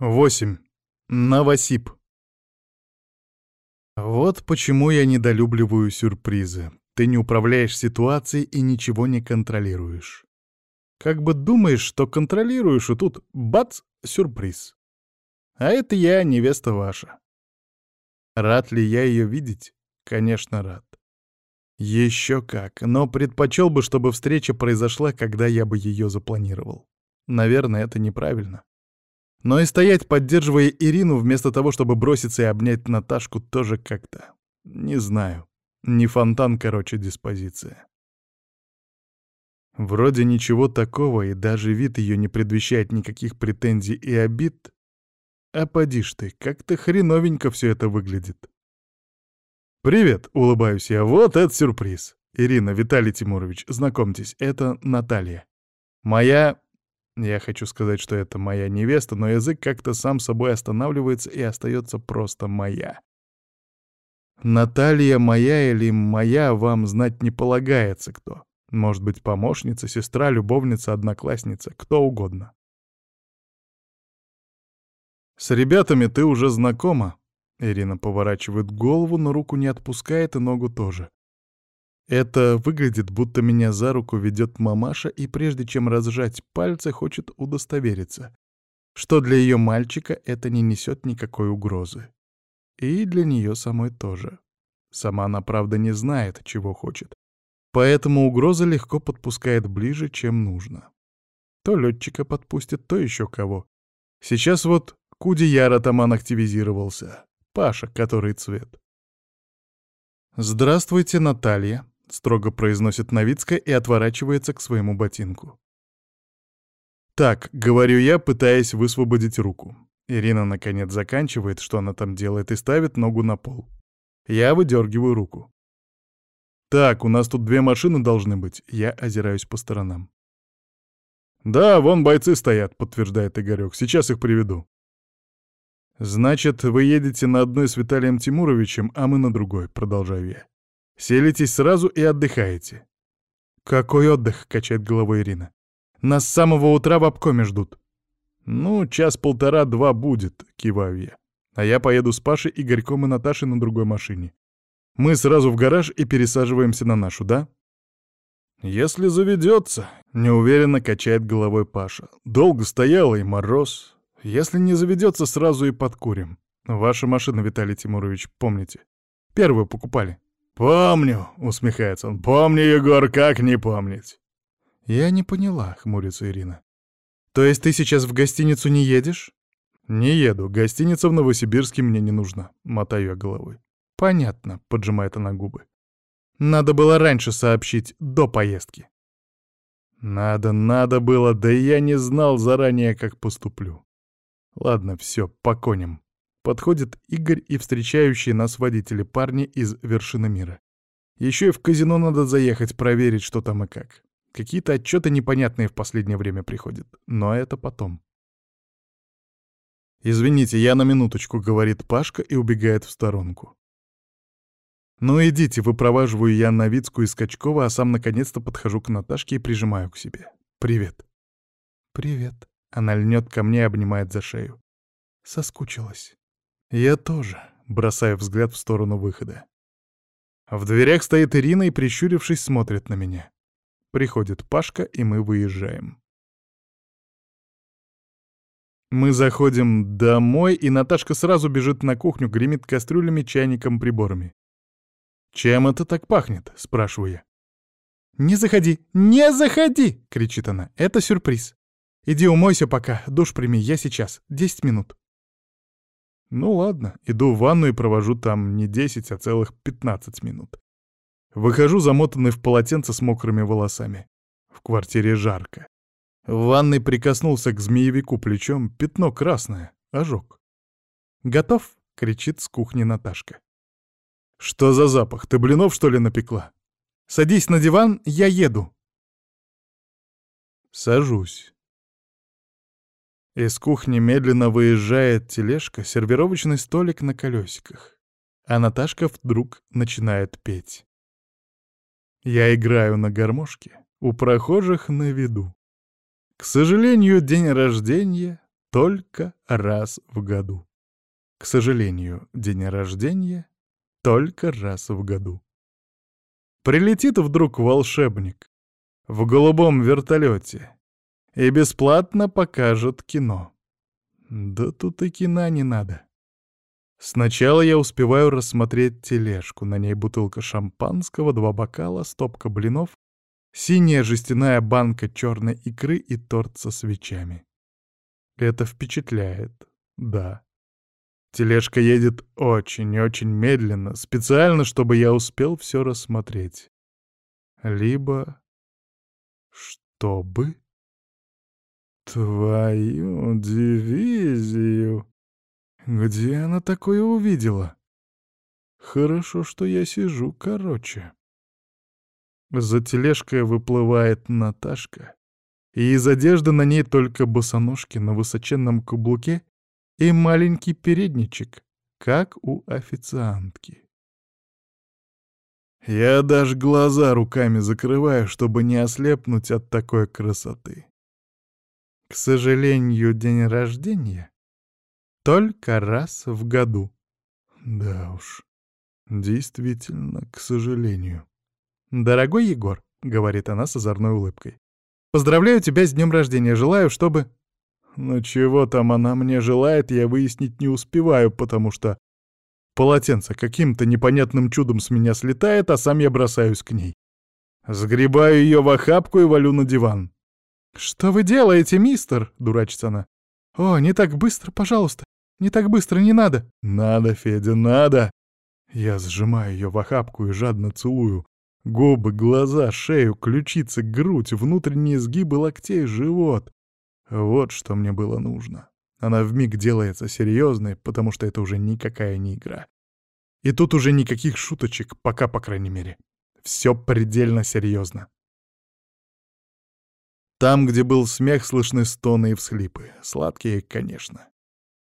8. Новосип. Вот почему я недолюбливаю сюрпризы. Ты не управляешь ситуацией и ничего не контролируешь. Как бы думаешь, что контролируешь, и тут — бац! — сюрприз. А это я, невеста ваша. Рад ли я ее видеть? Конечно, рад. Еще как, но предпочел бы, чтобы встреча произошла, когда я бы ее запланировал. Наверное, это неправильно. Но и стоять, поддерживая Ирину, вместо того, чтобы броситься и обнять Наташку, тоже как-то... Не знаю. Не фонтан, короче, диспозиция. Вроде ничего такого, и даже вид ее не предвещает никаких претензий и обид. А поди ж ты, как-то хреновенько все это выглядит. «Привет», — улыбаюсь я, — «вот это сюрприз. Ирина, Виталий Тимурович, знакомьтесь, это Наталья. Моя я хочу сказать, что это моя невеста, но язык как-то сам собой останавливается и остается просто моя. Наталья моя или моя вам знать не полагается кто. Может быть, помощница, сестра, любовница, одноклассница, кто угодно. С ребятами ты уже знакома. Ирина поворачивает голову, но руку не отпускает и ногу тоже. Это выглядит, будто меня за руку ведет мамаша, и прежде чем разжать пальцы, хочет удостовериться, что для ее мальчика это не несет никакой угрозы. И для нее самой тоже. Сама она, правда, не знает, чего хочет. Поэтому угроза легко подпускает ближе, чем нужно. То летчика подпустит, то еще кого. Сейчас вот Кудияр атаман активизировался. Паша, который цвет. «Здравствуйте, Наталья», — строго произносит Новицкая и отворачивается к своему ботинку. «Так», — говорю я, пытаясь высвободить руку. Ирина, наконец, заканчивает, что она там делает, и ставит ногу на пол. Я выдергиваю руку. «Так, у нас тут две машины должны быть». Я озираюсь по сторонам. «Да, вон бойцы стоят», — подтверждает Игорёк. «Сейчас их приведу». «Значит, вы едете на одной с Виталием Тимуровичем, а мы на другой», — продолжаю я. Селитесь сразу и отдыхаете. «Какой отдых?» — качает головой Ирина. «Нас с самого утра в обкоме ждут». «Ну, час-полтора-два будет», — киваю я. «А я поеду с Пашей, Игорьком и Наташей на другой машине. Мы сразу в гараж и пересаживаемся на нашу, да?» «Если заведется», — неуверенно качает головой Паша. «Долго стояла и мороз. Если не заведется, сразу и подкурим. Ваша машина, Виталий Тимурович, помните? Первую покупали». «Помню», — усмехается он. «Помню, Егор, как не помнить?» «Я не поняла», — хмурится Ирина. «То есть ты сейчас в гостиницу не едешь?» «Не еду. Гостиница в Новосибирске мне не нужна», — мотаю я головой. «Понятно», — поджимает она губы. «Надо было раньше сообщить, до поездки». «Надо, надо было, да я не знал заранее, как поступлю. Ладно, все, по коням. Подходит Игорь и встречающие нас водители парни из вершины мира. Еще и в казино надо заехать, проверить, что там и как. Какие-то отчеты непонятные в последнее время приходят, но это потом. «Извините, я на минуточку», — говорит Пашка и убегает в сторонку. «Ну идите», — выпроваживаю я Новицкую и Скачкова, а сам наконец-то подхожу к Наташке и прижимаю к себе. «Привет». «Привет». Она льнет ко мне и обнимает за шею. Соскучилась. Я тоже, бросая взгляд в сторону выхода. В дверях стоит Ирина и, прищурившись, смотрит на меня. Приходит Пашка, и мы выезжаем. Мы заходим домой, и Наташка сразу бежит на кухню, гремит кастрюлями, чайником, приборами. «Чем это так пахнет?» — спрашиваю я. «Не заходи! Не заходи!» — кричит она. «Это сюрприз. Иди умойся пока, душ прими, я сейчас. Десять минут». Ну ладно, иду в ванну и провожу там не 10, а целых 15 минут. Выхожу замотанный в полотенце с мокрыми волосами. В квартире жарко. В ванной прикоснулся к змеевику плечом, пятно красное, ожог. «Готов?» — кричит с кухни Наташка. «Что за запах? Ты блинов, что ли, напекла?» «Садись на диван, я еду». Сажусь. Из кухни медленно выезжает тележка, сервировочный столик на колесиках. А Наташка вдруг начинает петь. Я играю на гармошке, у прохожих на виду. К сожалению, день рождения только раз в году. К сожалению, день рождения только раз в году. Прилетит вдруг волшебник в голубом вертолете и бесплатно покажет кино. Да тут и кино не надо. Сначала я успеваю рассмотреть тележку. На ней бутылка шампанского, два бокала, стопка блинов, синяя жестяная банка черной икры и торт со свечами. Это впечатляет, да. Тележка едет очень-очень медленно, специально, чтобы я успел все рассмотреть. Либо... Чтобы... Твою дивизию... Где она такое увидела? Хорошо, что я сижу короче. За тележкой выплывает Наташка, и из одежды на ней только босоножки на высоченном каблуке и маленький передничек, как у официантки. Я даже глаза руками закрываю, чтобы не ослепнуть от такой красоты. К сожалению, день рождения только раз в году. Да уж, действительно, к сожалению. «Дорогой Егор», — говорит она с озорной улыбкой, — «поздравляю тебя с днем рождения, желаю, чтобы...» Но чего там она мне желает, я выяснить не успеваю, потому что полотенце каким-то непонятным чудом с меня слетает, а сам я бросаюсь к ней. Сгребаю ее в охапку и валю на диван. «Что вы делаете, мистер?» — дурачится она. «О, не так быстро, пожалуйста. Не так быстро, не надо!» «Надо, Федя, надо!» Я сжимаю ее в охапку и жадно целую. Губы, глаза, шею, ключицы, грудь, внутренние сгибы локтей, живот. Вот что мне было нужно. Она вмиг делается серьезной, потому что это уже никакая не игра. И тут уже никаких шуточек, пока, по крайней мере. Все предельно серьезно. Там, где был смех, слышны стоны и всхлипы. Сладкие, конечно.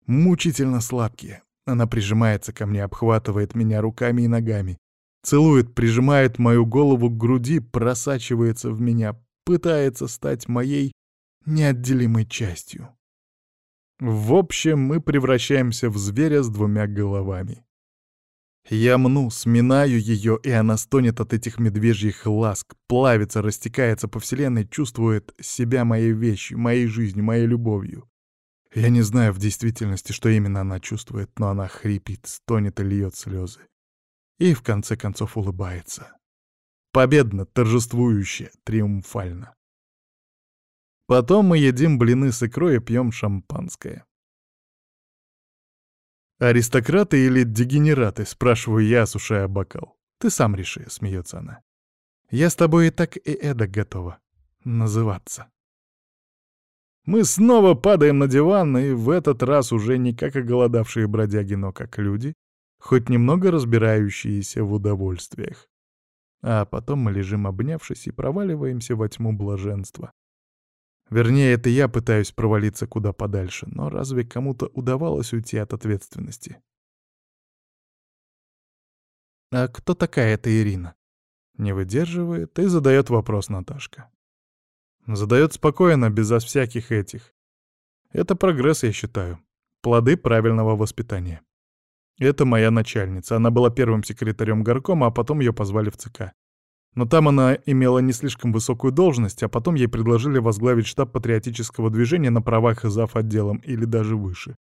Мучительно сладкие. Она прижимается ко мне, обхватывает меня руками и ногами. Целует, прижимает мою голову к груди, просачивается в меня, пытается стать моей неотделимой частью. В общем, мы превращаемся в зверя с двумя головами. Я мну, сминаю ее, и она стонет от этих медвежьих ласк, плавится, растекается по вселенной, чувствует себя моей вещью, моей жизнью, моей любовью. Я не знаю в действительности, что именно она чувствует, но она хрипит, стонет и льет слезы. И в конце концов улыбается. Победно, торжествующе, триумфально. Потом мы едим блины с икрой и пьем шампанское. «Аристократы или дегенераты?» — спрашиваю я, осушая бокал. «Ты сам реши», — смеется она. «Я с тобой и так и эдак готова называться». Мы снова падаем на диван, и в этот раз уже не как оголодавшие бродяги, но как люди, хоть немного разбирающиеся в удовольствиях. А потом мы лежим обнявшись и проваливаемся во тьму блаженства. Вернее, это я пытаюсь провалиться куда подальше, но разве кому-то удавалось уйти от ответственности? «А кто такая эта Ирина?» Не выдерживает и задает вопрос Наташка. Задает спокойно, безо всяких этих. Это прогресс, я считаю. Плоды правильного воспитания. Это моя начальница. Она была первым секретарем горкома, а потом ее позвали в ЦК. Но там она имела не слишком высокую должность, а потом ей предложили возглавить штаб патриотического движения на правах зав. отделом или даже выше.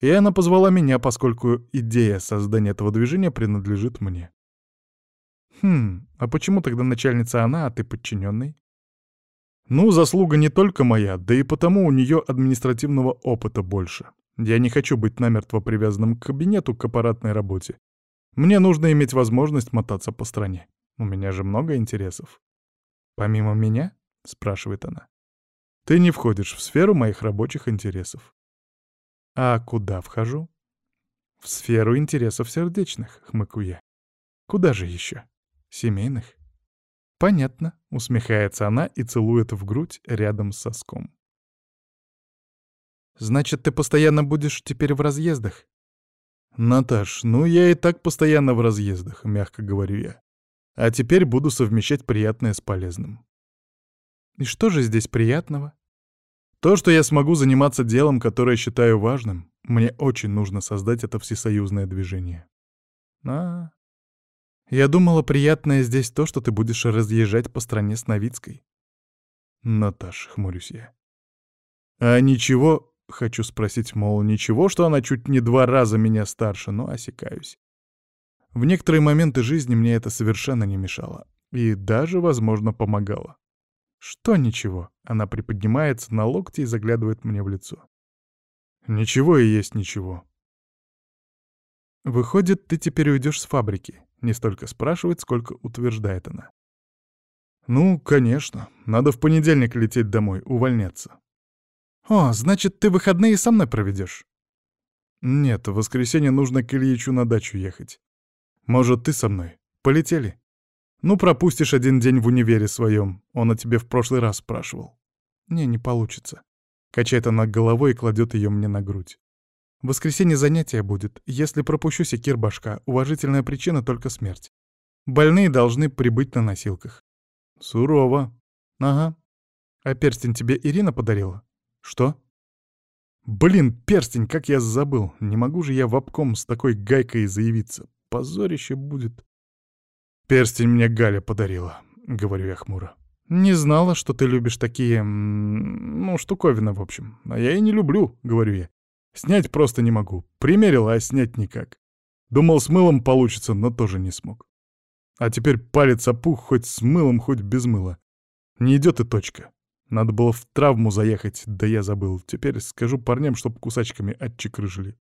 И она позвала меня, поскольку идея создания этого движения принадлежит мне. Хм, а почему тогда начальница она, а ты подчиненный? Ну, заслуга не только моя, да и потому у нее административного опыта больше. Я не хочу быть намертво привязанным к кабинету, к аппаратной работе. Мне нужно иметь возможность мотаться по стране. У меня же много интересов. Помимо меня? спрашивает она. Ты не входишь в сферу моих рабочих интересов. А куда вхожу? В сферу интересов сердечных, хмыкаю я. Куда же еще? Семейных? «Понятно», — усмехается она и целует в грудь рядом с соском. «Значит, ты постоянно будешь теперь в разъездах?» «Наташ, ну я и так постоянно в разъездах», — мягко говорю я. «А теперь буду совмещать приятное с полезным». «И что же здесь приятного?» То, что я смогу заниматься делом, которое считаю важным, мне очень нужно создать это всесоюзное движение. А, я думала, приятное здесь то, что ты будешь разъезжать по стране с Новицкой. Наташа, хмурюсь я. А ничего, хочу спросить, мол, ничего, что она чуть не два раза меня старше, но осекаюсь. В некоторые моменты жизни мне это совершенно не мешало. И даже, возможно, помогало. Что ничего? Она приподнимается на локти и заглядывает мне в лицо. Ничего и есть ничего. Выходит, ты теперь уйдешь с фабрики. Не столько спрашивает, сколько утверждает она. Ну, конечно. Надо в понедельник лететь домой, увольняться. О, значит, ты выходные со мной проведешь? Нет, в воскресенье нужно к Ильичу на дачу ехать. Может, ты со мной? Полетели? Ну, пропустишь один день в универе своем. Он о тебе в прошлый раз спрашивал. Не, не получится. Качает она головой и кладет ее мне на грудь. В воскресенье занятие будет. Если пропущу секир башка, уважительная причина только смерть. Больные должны прибыть на носилках. Сурово. Ага. А перстень тебе Ирина подарила? Что? Блин, перстень, как я забыл. Не могу же я в обком с такой гайкой заявиться. Позорище будет. Перстень мне Галя подарила, говорю я хмуро. «Не знала, что ты любишь такие... ну, штуковины, в общем. А я и не люблю», — говорю я. «Снять просто не могу. Примерила, а снять никак. Думал, с мылом получится, но тоже не смог. А теперь палец опух хоть с мылом, хоть без мыла. Не идет и точка. Надо было в травму заехать, да я забыл. Теперь скажу парням, чтоб кусачками отчекрыжили».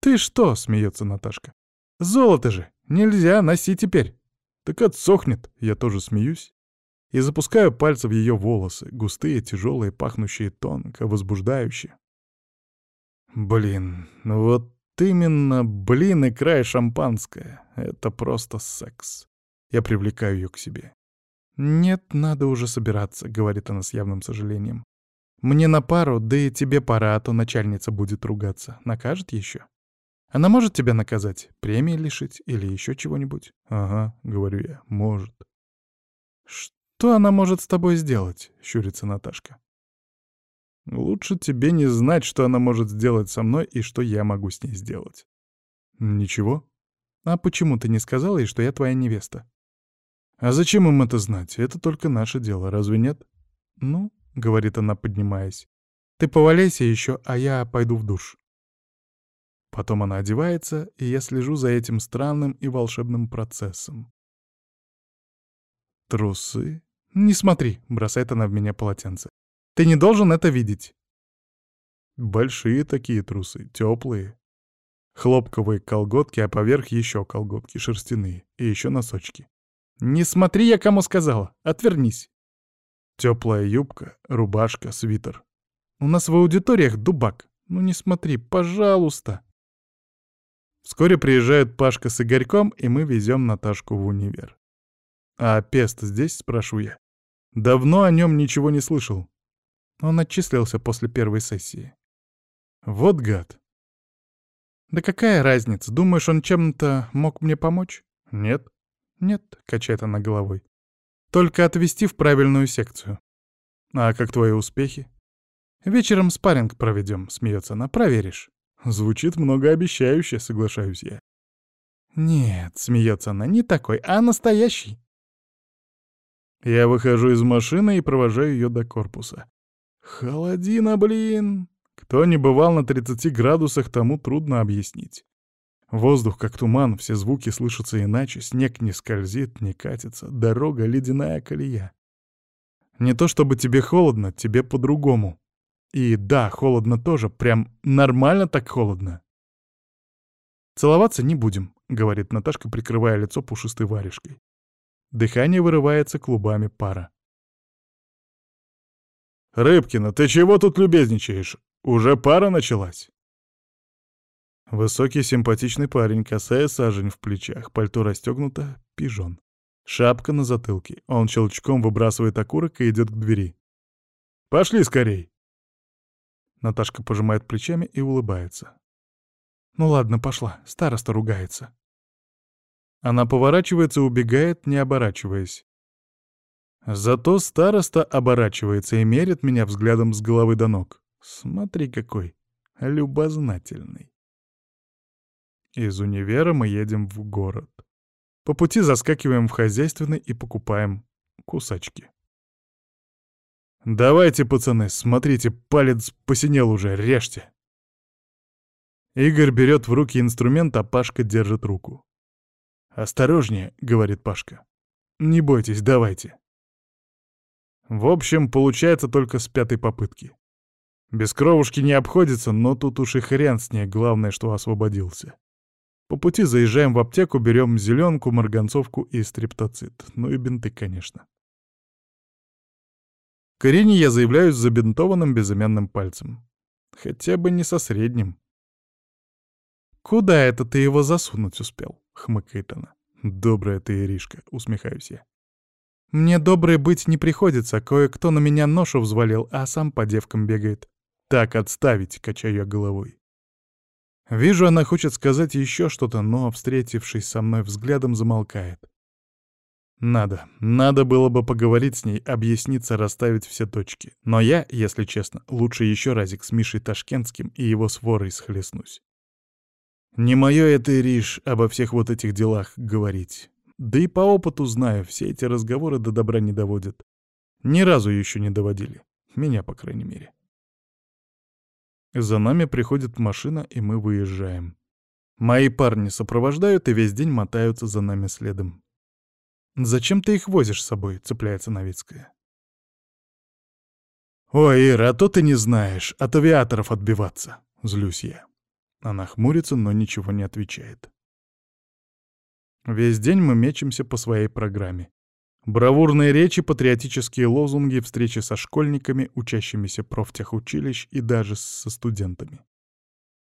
«Ты что?» — смеется Наташка. «Золото же! Нельзя, носи теперь!» «Так отсохнет!» — я тоже смеюсь и запускаю пальцы в ее волосы, густые, тяжелые, пахнущие тонко, возбуждающие. Блин, ну вот именно блин и край шампанское. Это просто секс. Я привлекаю ее к себе. «Нет, надо уже собираться», — говорит она с явным сожалением. «Мне на пару, да и тебе пора, а то начальница будет ругаться. Накажет еще? Она может тебя наказать? Премии лишить или еще чего-нибудь?» «Ага», — говорю я, — «может». «Что?» «Что она может с тобой сделать?» — щурится Наташка. «Лучше тебе не знать, что она может сделать со мной и что я могу с ней сделать». «Ничего? А почему ты не сказала ей, что я твоя невеста?» «А зачем им это знать? Это только наше дело, разве нет?» «Ну», — говорит она, поднимаясь, — «ты поваляйся еще, а я пойду в душ». Потом она одевается, и я слежу за этим странным и волшебным процессом. Трусы, «Не смотри», — бросает она в меня полотенце. «Ты не должен это видеть». Большие такие трусы, теплые. Хлопковые колготки, а поверх еще колготки, шерстяные, и еще носочки. «Не смотри, я кому сказала! Отвернись!» Теплая юбка, рубашка, свитер. «У нас в аудиториях дубак. Ну не смотри, пожалуйста!» Вскоре приезжают Пашка с Игорьком, и мы везем Наташку в универ. «А Пест здесь?» — спрашиваю я. Давно о нем ничего не слышал. Он отчислился после первой сессии. Вот гад. Да какая разница? Думаешь, он чем-то мог мне помочь? Нет. Нет, качает она головой. Только отвести в правильную секцию. А как твои успехи? Вечером спарринг проведем, смеется она, проверишь. Звучит многообещающе, соглашаюсь я. Нет, смеется она, не такой, а настоящий. Я выхожу из машины и провожаю ее до корпуса. Холодина, блин! Кто не бывал на 30 градусах, тому трудно объяснить. Воздух как туман, все звуки слышатся иначе, снег не скользит, не катится, дорога — ледяная колея. Не то чтобы тебе холодно, тебе по-другому. И да, холодно тоже, прям нормально так холодно. «Целоваться не будем», — говорит Наташка, прикрывая лицо пушистой варежкой. Дыхание вырывается клубами пара. «Рыбкина, ты чего тут любезничаешь? Уже пара началась?» Высокий симпатичный парень, косая сажень в плечах, пальто расстегнуто, пижон. Шапка на затылке. Он щелчком выбрасывает окурок и идет к двери. «Пошли скорей!» Наташка пожимает плечами и улыбается. «Ну ладно, пошла. Староста ругается». Она поворачивается и убегает, не оборачиваясь. Зато староста оборачивается и мерит меня взглядом с головы до ног. Смотри какой любознательный. Из универа мы едем в город. По пути заскакиваем в хозяйственный и покупаем кусачки. «Давайте, пацаны, смотрите, палец посинел уже, режьте!» Игорь берет в руки инструмент, а Пашка держит руку. «Осторожнее», — говорит Пашка. «Не бойтесь, давайте». В общем, получается только с пятой попытки. Без кровушки не обходится, но тут уж и хрен с ней, главное, что освободился. По пути заезжаем в аптеку, берем зеленку, марганцовку и стриптоцит. Ну и бинты, конечно. К Ирине я заявляюсь забинтованным безымянным пальцем. Хотя бы не со средним. «Куда это ты его засунуть успел?» — хмыкает она. «Добрая ты, Иришка», — усмехаюсь я. «Мне доброй быть не приходится, кое-кто на меня ношу взвалил, а сам по девкам бегает». «Так отставить», — качаю я головой. Вижу, она хочет сказать еще что-то, но, встретившись со мной взглядом, замолкает. Надо, надо было бы поговорить с ней, объясниться, расставить все точки. Но я, если честно, лучше еще разик с Мишей Ташкентским и его сворой схлестнусь. Не мое это, Ириш, обо всех вот этих делах говорить. Да и по опыту знаю, все эти разговоры до добра не доводят. Ни разу еще не доводили. Меня, по крайней мере. За нами приходит машина, и мы выезжаем. Мои парни сопровождают и весь день мотаются за нами следом. «Зачем ты их возишь с собой?» — цепляется Новицкая. «Ой, Ира, а то ты не знаешь, от авиаторов отбиваться!» — злюсь я. Она хмурится, но ничего не отвечает. Весь день мы мечемся по своей программе. Бравурные речи, патриотические лозунги, встречи со школьниками, учащимися профтехучилищ и даже со студентами.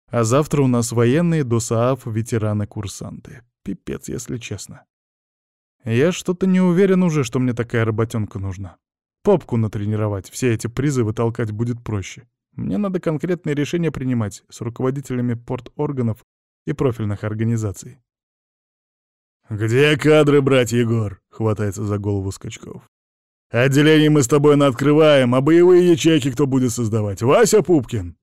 А завтра у нас военные, ДОСААФ, ветераны-курсанты. Пипец, если честно. Я что-то не уверен уже, что мне такая работенка нужна. Попку натренировать, все эти призывы толкать будет проще. Мне надо конкретные решения принимать с руководителями порторганов и профильных организаций. «Где кадры, брать, Егор?» — хватается за голову Скачков. «Отделение мы с тобой открываем, а боевые ячейки кто будет создавать? Вася Пупкин!»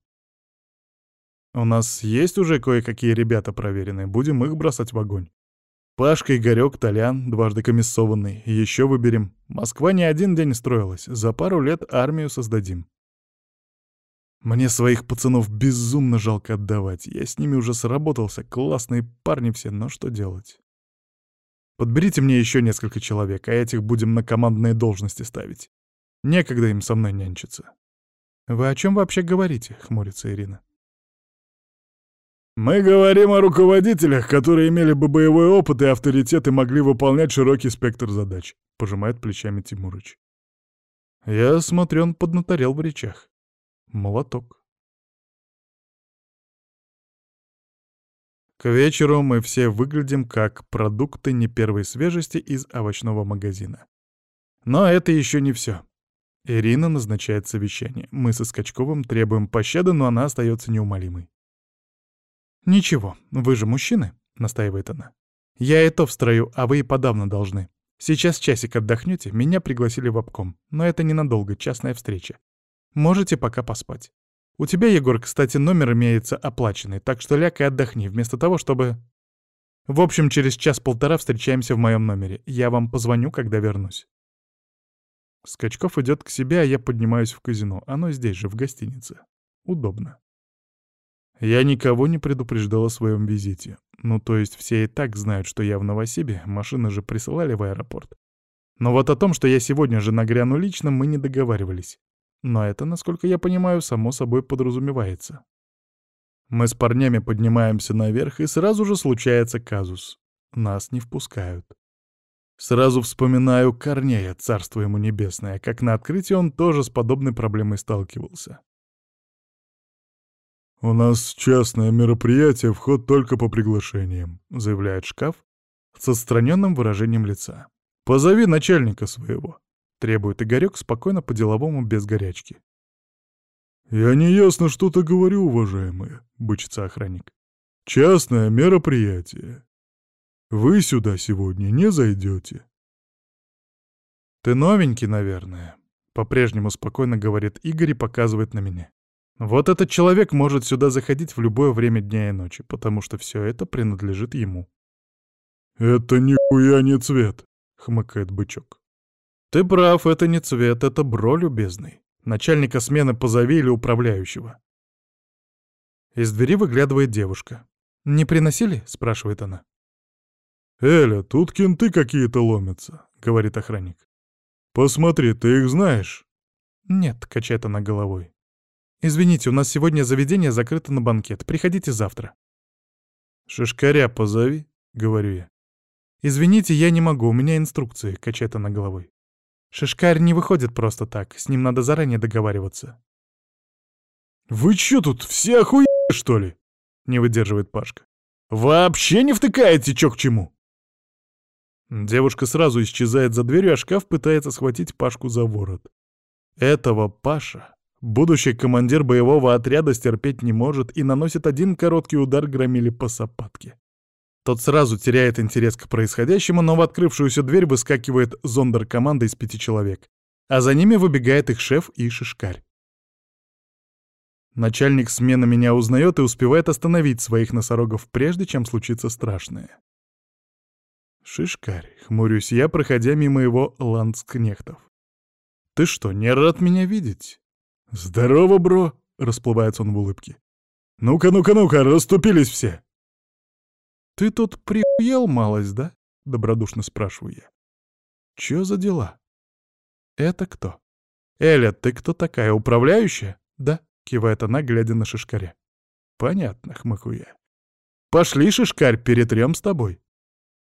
«У нас есть уже кое-какие ребята проверенные, будем их бросать в огонь. Пашка, Игорёк, Толян, дважды комиссованный. Еще выберем. Москва не один день строилась, за пару лет армию создадим. Мне своих пацанов безумно жалко отдавать. Я с ними уже сработался, классные парни все, но что делать? Подберите мне еще несколько человек, а этих будем на командные должности ставить. Некогда им со мной нянчиться. Вы о чем вообще говорите? Хмурится Ирина. Мы говорим о руководителях, которые имели бы боевой опыт и авторитет и могли выполнять широкий спектр задач. Пожимает плечами Тимурыч. Я смотрю, он поднаторел в речах. Молоток. К вечеру мы все выглядим как продукты не первой свежести из овощного магазина. Но это еще не все. Ирина назначает совещание. Мы со Скачковым требуем пощады, но она остается неумолимой. «Ничего, вы же мужчины», — настаивает она. «Я и то в строю, а вы и подавно должны. Сейчас часик отдохнете, меня пригласили в обком, но это ненадолго, частная встреча. Можете пока поспать. У тебя, Егор, кстати, номер имеется оплаченный, так что ляг и отдохни, вместо того, чтобы... В общем, через час-полтора встречаемся в моем номере. Я вам позвоню, когда вернусь. Скачков идет к себе, а я поднимаюсь в казино. Оно здесь же, в гостинице. Удобно. Я никого не предупреждал о своем визите. Ну, то есть все и так знают, что я в Новосибе, машины же присылали в аэропорт. Но вот о том, что я сегодня же нагряну лично, мы не договаривались. Но это, насколько я понимаю, само собой подразумевается. Мы с парнями поднимаемся наверх, и сразу же случается казус. Нас не впускают. Сразу вспоминаю Корнея, царство ему небесное, как на открытии он тоже с подобной проблемой сталкивался. «У нас частное мероприятие, вход только по приглашениям», — заявляет шкаф с отстраненным выражением лица. «Позови начальника своего». Требует Игорёк спокойно по-деловому, без горячки. «Я неясно что-то говорю, уважаемые», — бычится охранник. «Частное мероприятие. Вы сюда сегодня не зайдете». «Ты новенький, наверное», — по-прежнему спокойно говорит Игорь и показывает на меня. «Вот этот человек может сюда заходить в любое время дня и ночи, потому что все это принадлежит ему». «Это нихуя не цвет», — хмыкает бычок. «Ты прав, это не цвет, это бро, любезный. Начальника смены позови или управляющего». Из двери выглядывает девушка. «Не приносили?» — спрашивает она. «Эля, тут кенты какие-то ломятся», — говорит охранник. «Посмотри, ты их знаешь?» «Нет», — качает она головой. «Извините, у нас сегодня заведение закрыто на банкет. Приходите завтра». «Шишкаря позови», — говорю я. «Извините, я не могу, у меня инструкции», — качает она головой. Шишкарь не выходит просто так, с ним надо заранее договариваться. «Вы чё тут, все охуели, что ли?» — не выдерживает Пашка. «Вообще не втыкаете чё к чему?» Девушка сразу исчезает за дверью, а шкаф пытается схватить Пашку за ворот. Этого Паша, будущий командир боевого отряда, стерпеть не может и наносит один короткий удар громили по сапатке. Тот сразу теряет интерес к происходящему, но в открывшуюся дверь выскакивает зондер-команда из пяти человек, а за ними выбегает их шеф и шишкарь. Начальник смены меня узнает и успевает остановить своих носорогов прежде, чем случится страшное. «Шишкарь», — хмурюсь я, проходя мимо его ландскнехтов. «Ты что, не рад меня видеть?» «Здорово, бро!» — расплывается он в улыбке. «Ну-ка, ну-ка, ну-ка, расступились все!» «Ты тут приел малость, да?» — добродушно спрашиваю я. «Чё за дела?» «Это кто?» «Эля, ты кто такая, управляющая?» «Да», — кивает она, глядя на шишкаря. «Понятно», — хмыкаю я. «Пошли, шишкарь, перетрем с тобой».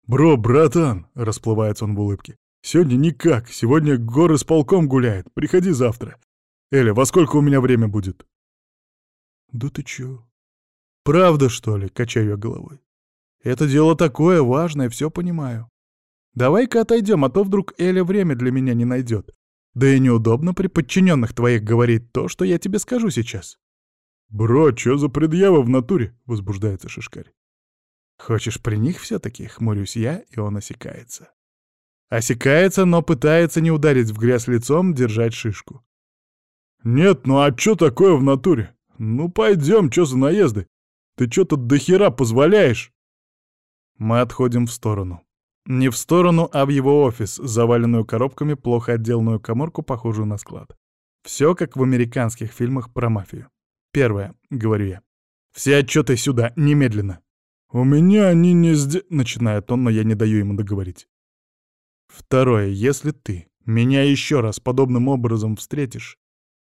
«Бро, братан!» — расплывается он в улыбке. «Сегодня никак. Сегодня горы с полком гуляет. Приходи завтра. Эля, во сколько у меня время будет?» «Да ты чё?» «Правда, что ли?» — качаю я головой. Это дело такое важное, все понимаю. Давай-ка отойдем, а то вдруг Эля время для меня не найдет. Да и неудобно при подчиненных твоих говорить то, что я тебе скажу сейчас. «Бро, что за предъява в натуре?» — возбуждается Шишкарь. «Хочешь при них все-таки?» — хмурюсь я, и он осекается. Осекается, но пытается не ударить в грязь лицом, держать шишку. «Нет, ну а что такое в натуре? Ну пойдем, что за наезды? Ты что тут дохера позволяешь?» Мы отходим в сторону. Не в сторону, а в его офис, заваленную коробками, плохо отделанную коморку, похожую на склад. Все как в американских фильмах про мафию. Первое, — говорю я. Все отчеты сюда, немедленно. «У меня они не сде...» — начинает он, но я не даю ему договорить. Второе, если ты меня еще раз подобным образом встретишь,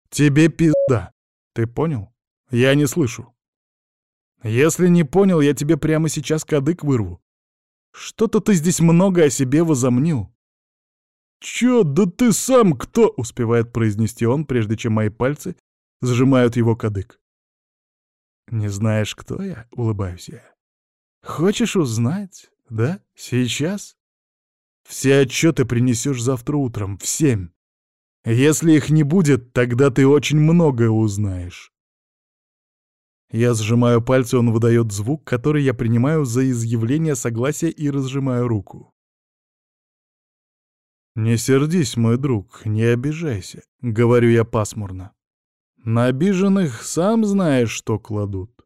тебе пизда. Ты понял? Я не слышу. Если не понял, я тебе прямо сейчас кадык вырву. Что-то ты здесь много о себе возомнил. «Чё, да ты сам кто?» — успевает произнести он, прежде чем мои пальцы сжимают его кадык. «Не знаешь, кто я?» — улыбаюсь я. «Хочешь узнать? Да? Сейчас?» «Все отчеты принесешь завтра утром, в семь. Если их не будет, тогда ты очень многое узнаешь. Я сжимаю пальцы, он выдает звук, который я принимаю за изъявление согласия и разжимаю руку. «Не сердись, мой друг, не обижайся», — говорю я пасмурно. «На обиженных сам знаешь, что кладут.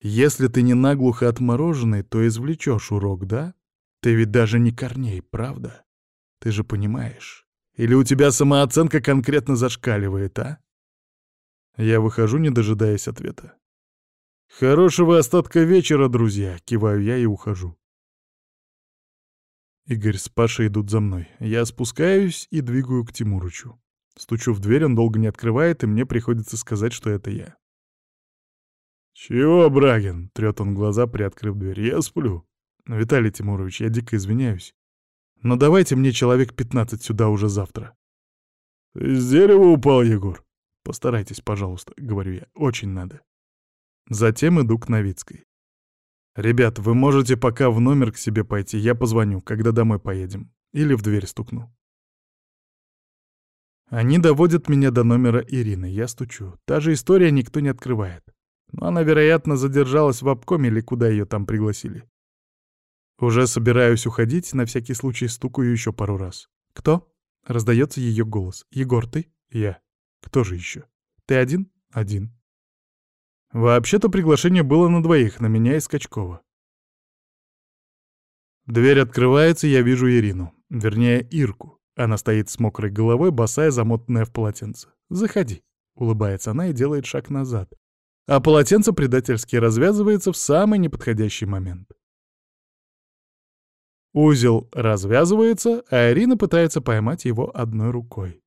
Если ты не наглухо отмороженный, то извлечешь урок, да? Ты ведь даже не Корней, правда? Ты же понимаешь. Или у тебя самооценка конкретно зашкаливает, а?» Я выхожу, не дожидаясь ответа. «Хорошего остатка вечера, друзья!» — киваю я и ухожу. Игорь с Пашей идут за мной. Я спускаюсь и двигаю к Тимурычу. Стучу в дверь, он долго не открывает, и мне приходится сказать, что это я. «Чего, Брагин?» — трёт он глаза, приоткрыв дверь. «Я сплю. Виталий Тимурович, я дико извиняюсь. Но давайте мне человек пятнадцать сюда уже завтра». «Ты с дерева упал, Егор?» «Постарайтесь, пожалуйста», — говорю я. «Очень надо». Затем иду к Новицкой. «Ребят, вы можете пока в номер к себе пойти, я позвоню, когда домой поедем. Или в дверь стукну». Они доводят меня до номера Ирины, я стучу. Та же история никто не открывает. Но она, вероятно, задержалась в обкоме или куда ее там пригласили. Уже собираюсь уходить, на всякий случай стукаю еще пару раз. «Кто?» Раздается ее голос. «Егор, ты?» «Я». «Кто же еще?» «Ты один?» «Один». Вообще-то приглашение было на двоих, на меня и Скачкова. Дверь открывается, я вижу Ирину. Вернее, Ирку. Она стоит с мокрой головой, босая, замотанная в полотенце. «Заходи», — улыбается она и делает шаг назад. А полотенце предательски развязывается в самый неподходящий момент. Узел развязывается, а Ирина пытается поймать его одной рукой.